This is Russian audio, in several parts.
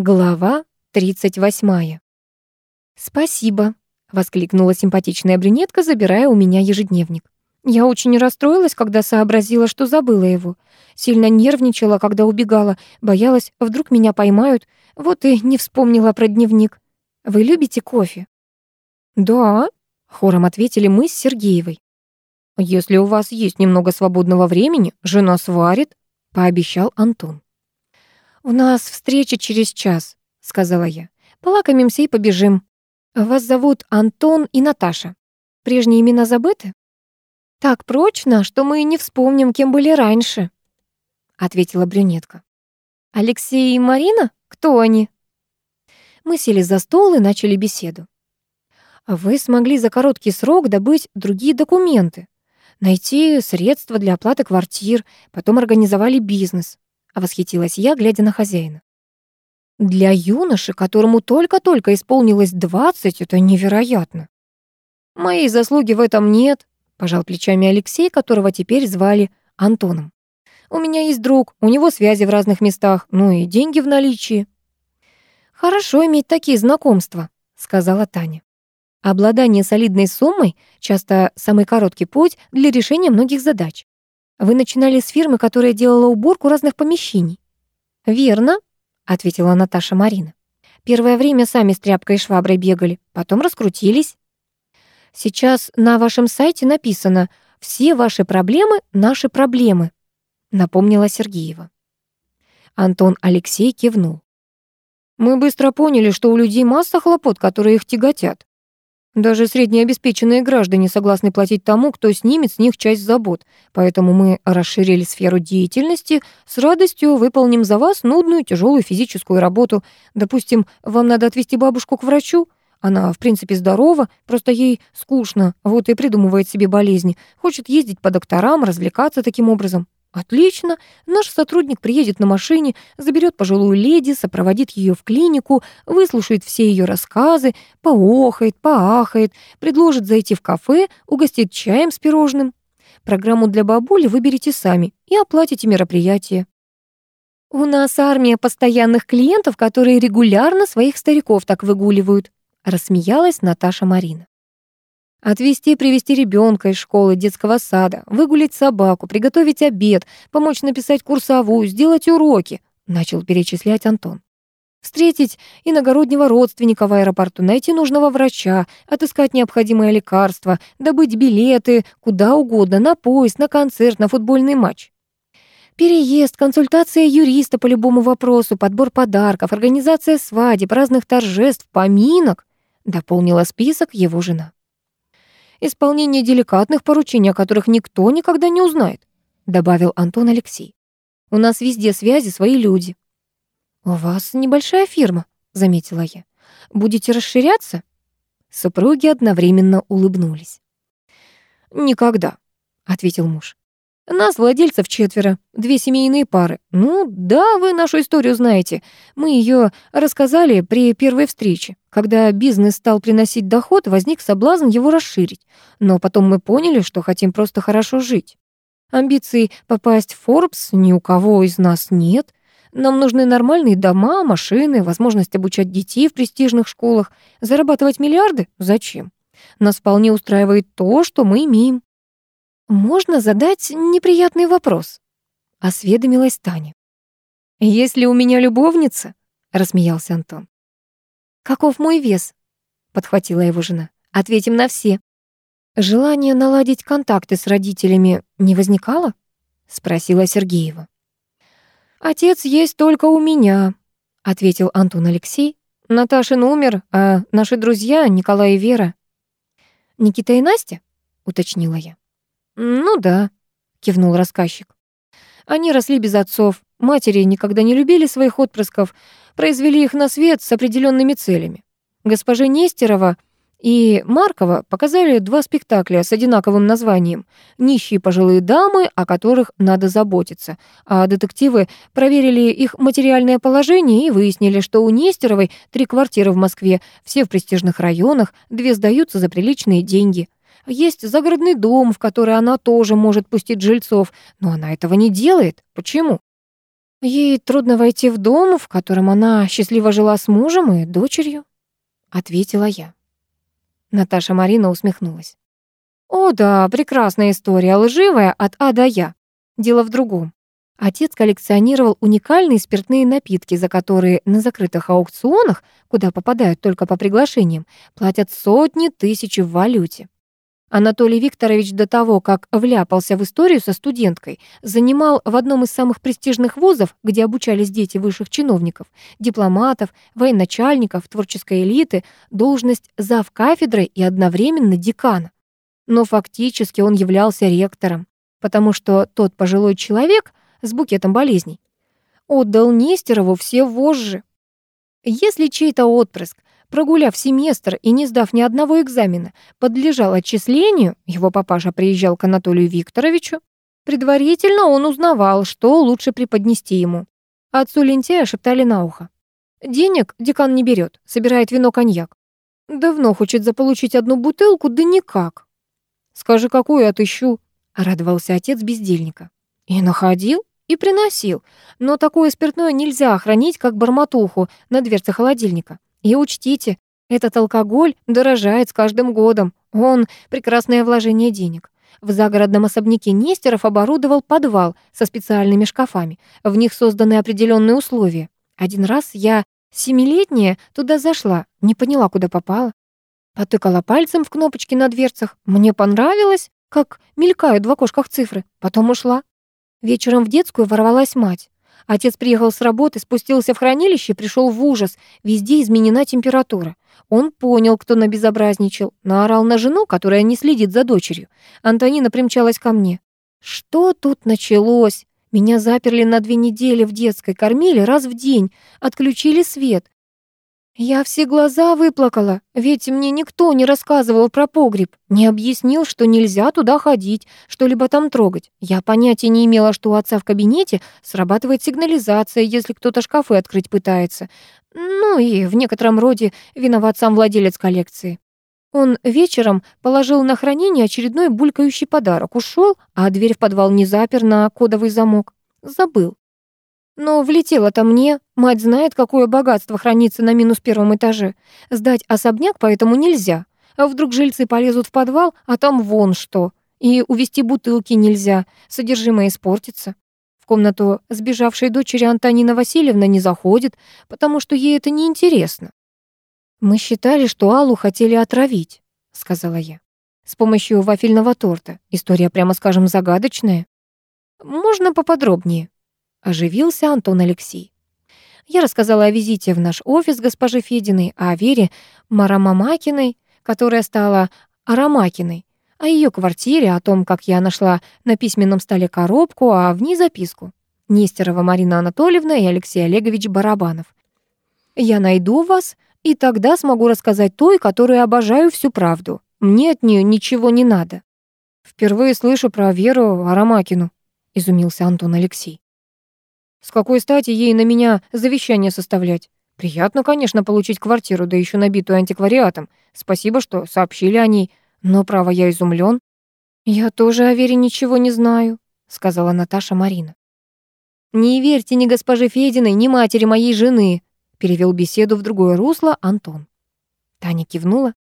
Глава 38. «Спасибо», — воскликнула симпатичная брюнетка, забирая у меня ежедневник. Я очень расстроилась, когда сообразила, что забыла его. Сильно нервничала, когда убегала, боялась, вдруг меня поймают, вот и не вспомнила про дневник. «Вы любите кофе?» «Да», — хором ответили мы с Сергеевой. «Если у вас есть немного свободного времени, жена сварит», — пообещал Антон. «У нас встреча через час», — сказала я. «Полакомимся и побежим. Вас зовут Антон и Наташа. Прежние имена забыты?» «Так прочно, что мы не вспомним, кем были раньше», — ответила брюнетка. «Алексей и Марина? Кто они?» Мы сели за стол и начали беседу. «Вы смогли за короткий срок добыть другие документы, найти средства для оплаты квартир, потом организовали бизнес. Восхитилась я, глядя на хозяина. Для юноши, которому только-только исполнилось двадцать, это невероятно. Моей заслуги в этом нет, пожал плечами Алексей, которого теперь звали Антоном. У меня есть друг, у него связи в разных местах, ну и деньги в наличии. Хорошо иметь такие знакомства, сказала Таня. Обладание солидной суммой часто самый короткий путь для решения многих задач. Вы начинали с фирмы, которая делала уборку разных помещений. Верно, ответила Наташа Марина. Первое время сами с тряпкой и шваброй бегали, потом раскрутились. Сейчас на вашем сайте написано «Все ваши проблемы — наши проблемы», напомнила Сергеева. Антон Алексей кивнул. Мы быстро поняли, что у людей масса хлопот, которые их тяготят. Даже среднеобеспеченные граждане согласны платить тому, кто снимет с них часть забот. Поэтому мы расширили сферу деятельности, с радостью выполним за вас нудную, тяжелую физическую работу. Допустим, вам надо отвезти бабушку к врачу. Она, в принципе, здорова, просто ей скучно, вот и придумывает себе болезни. Хочет ездить по докторам, развлекаться таким образом. Отлично. Наш сотрудник приедет на машине, заберет пожилую леди, сопроводит ее в клинику, выслушает все ее рассказы, поохает, поахает, предложит зайти в кафе, угостит чаем с пирожным. Программу для бабули выберите сами и оплатите мероприятие. У нас армия постоянных клиентов, которые регулярно своих стариков так выгуливают, рассмеялась Наташа Марина. Отвезти, привести ребенка из школы, детского сада, выгулить собаку, приготовить обед, помочь написать курсовую, сделать уроки, начал перечислять Антон. Встретить иногороднего родственника в аэропорту, найти нужного врача, отыскать необходимые лекарства, добыть билеты куда угодно, на поезд, на концерт, на футбольный матч. Переезд, консультация юриста по любому вопросу, подбор подарков, организация свадеб, разных торжеств, поминок, дополнила список его жена исполнение деликатных поручений, о которых никто никогда не узнает», добавил Антон Алексей. «У нас везде связи, свои люди». «У вас небольшая фирма», заметила я. «Будете расширяться?» Супруги одновременно улыбнулись. «Никогда», — ответил муж. Нас, владельцев, четверо, две семейные пары. Ну, да, вы нашу историю знаете. Мы ее рассказали при первой встрече. Когда бизнес стал приносить доход, возник соблазн его расширить. Но потом мы поняли, что хотим просто хорошо жить. Амбиций попасть в Forbes ни у кого из нас нет. Нам нужны нормальные дома, машины, возможность обучать детей в престижных школах. Зарабатывать миллиарды? Зачем? Нас вполне устраивает то, что мы имеем. «Можно задать неприятный вопрос?» — осведомилась Таня. «Если у меня любовница?» — рассмеялся Антон. «Каков мой вес?» — подхватила его жена. «Ответим на все». «Желание наладить контакты с родителями не возникало?» — спросила Сергеева. «Отец есть только у меня», — ответил Антон Алексей. «Наташин умер, а наши друзья Николай и Вера». «Никита и Настя?» — уточнила я. «Ну да», — кивнул рассказчик. «Они росли без отцов, матери никогда не любили своих отпрысков, произвели их на свет с определенными целями. Госпоже Нестерова и Маркова показали два спектакля с одинаковым названием «Нищие пожилые дамы, о которых надо заботиться», а детективы проверили их материальное положение и выяснили, что у Нестеровой три квартиры в Москве, все в престижных районах, две сдаются за приличные деньги. Есть загородный дом, в который она тоже может пустить жильцов, но она этого не делает. Почему? Ей трудно войти в дом, в котором она счастливо жила с мужем и дочерью, ответила я. Наташа Марина усмехнулась. О да, прекрасная история, лживая от А до Я. Дело в другом. Отец коллекционировал уникальные спиртные напитки, за которые на закрытых аукционах, куда попадают только по приглашениям, платят сотни тысяч в валюте. Анатолий Викторович до того, как вляпался в историю со студенткой, занимал в одном из самых престижных вузов, где обучались дети высших чиновников, дипломатов, военачальников, творческой элиты, должность зав кафедрой и одновременно декана. Но фактически он являлся ректором, потому что тот пожилой человек с букетом болезней отдал Нестерову все вожжи. Если чей-то отпрыск прогуляв семестр и не сдав ни одного экзамена, подлежал отчислению, его папаша приезжал к Анатолию Викторовичу, предварительно он узнавал, что лучше преподнести ему. Отцу лентяя шептали на ухо. Денег декан не берет, собирает вино-коньяк. Давно хочет заполучить одну бутылку, да никак. Скажи, какую отыщу, радовался отец бездельника. И находил, и приносил. Но такое спиртное нельзя хранить, как барматуху на дверце холодильника. И учтите, этот алкоголь дорожает с каждым годом. Он — прекрасное вложение денег. В загородном особняке Нестеров оборудовал подвал со специальными шкафами. В них созданы определенные условия. Один раз я, семилетняя, туда зашла, не поняла, куда попала. Потыкала пальцем в кнопочки на дверцах. Мне понравилось, как мелькают в окошках цифры. Потом ушла. Вечером в детскую ворвалась мать. Отец приехал с работы, спустился в хранилище, пришел в ужас. Везде изменена температура. Он понял, кто набезобразничал. Наорал на жену, которая не следит за дочерью. Антонина примчалась ко мне. Что тут началось? Меня заперли на две недели в детской, кормили раз в день, отключили свет. Я все глаза выплакала, ведь мне никто не рассказывал про погреб, не объяснил, что нельзя туда ходить, что-либо там трогать. Я понятия не имела, что у отца в кабинете срабатывает сигнализация, если кто-то шкафы открыть пытается. Ну и в некотором роде виноват сам владелец коллекции. Он вечером положил на хранение очередной булькающий подарок, ушел, а дверь в подвал не запер на кодовый замок. Забыл. Но влетело-то мне. Мать знает, какое богатство хранится на минус первом этаже. Сдать особняк поэтому нельзя. А вдруг жильцы полезут в подвал, а там вон что. И увести бутылки нельзя, содержимое испортится. В комнату сбежавшей дочери Антонина Васильевна не заходит, потому что ей это неинтересно. «Мы считали, что Аллу хотели отравить», — сказала я. «С помощью вафельного торта. История, прямо скажем, загадочная». «Можно поподробнее?» Оживился Антон Алексей. Я рассказала о визите в наш офис госпожи Фединой, о Вере Марамамакиной, которая стала Арамакиной, о ее квартире, о том, как я нашла на письменном столе коробку, а в ней записку. Нестерова Марина Анатольевна и Алексей Олегович Барабанов. «Я найду вас, и тогда смогу рассказать той, которую обожаю всю правду. Мне от нее ничего не надо». «Впервые слышу про Веру Арамакину», — изумился Антон Алексей. С какой стати ей на меня завещание составлять? Приятно, конечно, получить квартиру, да еще набитую антиквариатом. Спасибо, что сообщили о ней, но, право, я изумлен. «Я тоже о Вере ничего не знаю», — сказала Наташа Марина. «Не верьте ни госпоже Фединой, ни матери моей жены», — перевел беседу в другое русло Антон. Таня кивнула.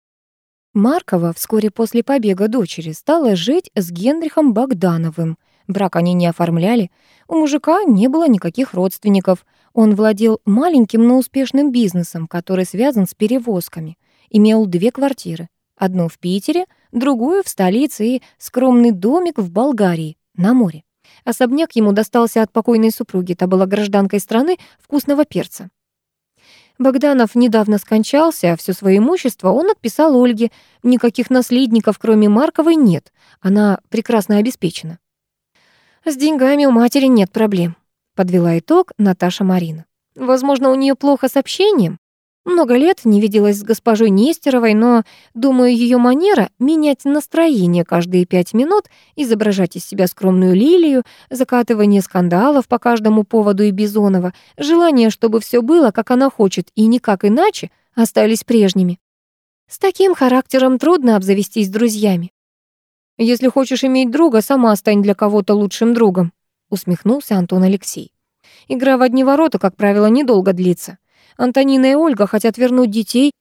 Маркова вскоре после побега дочери стала жить с Генрихом Богдановым, Брак они не оформляли. У мужика не было никаких родственников. Он владел маленьким, но успешным бизнесом, который связан с перевозками. Имел две квартиры. Одну в Питере, другую в столице и скромный домик в Болгарии, на море. Особняк ему достался от покойной супруги, та была гражданкой страны вкусного перца. Богданов недавно скончался, а все свое имущество он отписал Ольге. Никаких наследников, кроме Марковой, нет. Она прекрасно обеспечена. «С деньгами у матери нет проблем», — подвела итог Наташа Марина. «Возможно, у нее плохо с общением. Много лет не виделась с госпожой Нестеровой, но, думаю, ее манера менять настроение каждые пять минут, изображать из себя скромную лилию, закатывание скандалов по каждому поводу и Бизонова, желание, чтобы все было, как она хочет, и никак иначе, остались прежними. С таким характером трудно обзавестись друзьями. «Если хочешь иметь друга, сама стань для кого-то лучшим другом», усмехнулся Антон Алексей. Игра в одни ворота, как правило, недолго длится. Антонина и Ольга хотят вернуть детей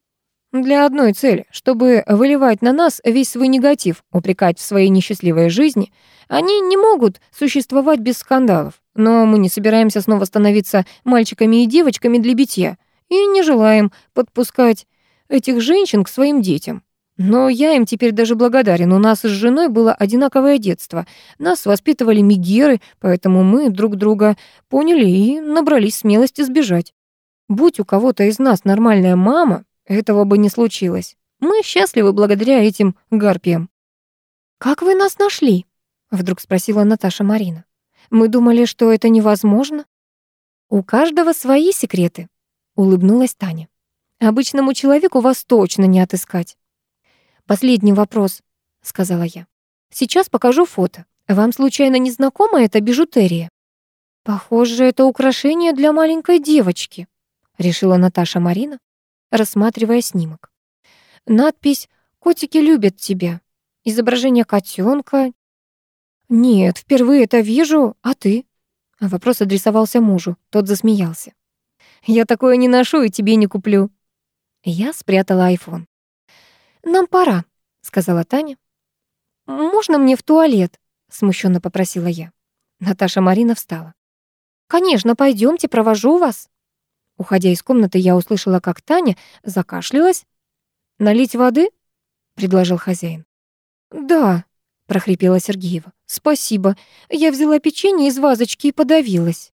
для одной цели, чтобы выливать на нас весь свой негатив, упрекать в своей несчастливой жизни. Они не могут существовать без скандалов. Но мы не собираемся снова становиться мальчиками и девочками для битья и не желаем подпускать этих женщин к своим детям. Но я им теперь даже благодарен. У нас с женой было одинаковое детство. Нас воспитывали мигеры, поэтому мы друг друга поняли и набрались смелости сбежать. Будь у кого-то из нас нормальная мама, этого бы не случилось. Мы счастливы благодаря этим гарпиям. «Как вы нас нашли?» — вдруг спросила Наташа Марина. «Мы думали, что это невозможно». «У каждого свои секреты», — улыбнулась Таня. «Обычному человеку вас точно не отыскать». «Последний вопрос», — сказала я. «Сейчас покажу фото. Вам случайно не знакома эта бижутерия?» «Похоже, это украшение для маленькой девочки», — решила Наташа Марина рассматривая снимок. Надпись «Котики любят тебя». Изображение котенка. «Нет, впервые это вижу, а ты?» Вопрос адресовался мужу, тот засмеялся. «Я такое не ношу и тебе не куплю». Я спрятала айфон. «Нам пора», — сказала Таня. «Можно мне в туалет?» — смущенно попросила я. Наташа Марина встала. «Конечно, пойдемте, провожу вас». Уходя из комнаты, я услышала, как Таня закашлялась. «Налить воды?» — предложил хозяин. «Да», — прохрипела Сергеева. «Спасибо. Я взяла печенье из вазочки и подавилась».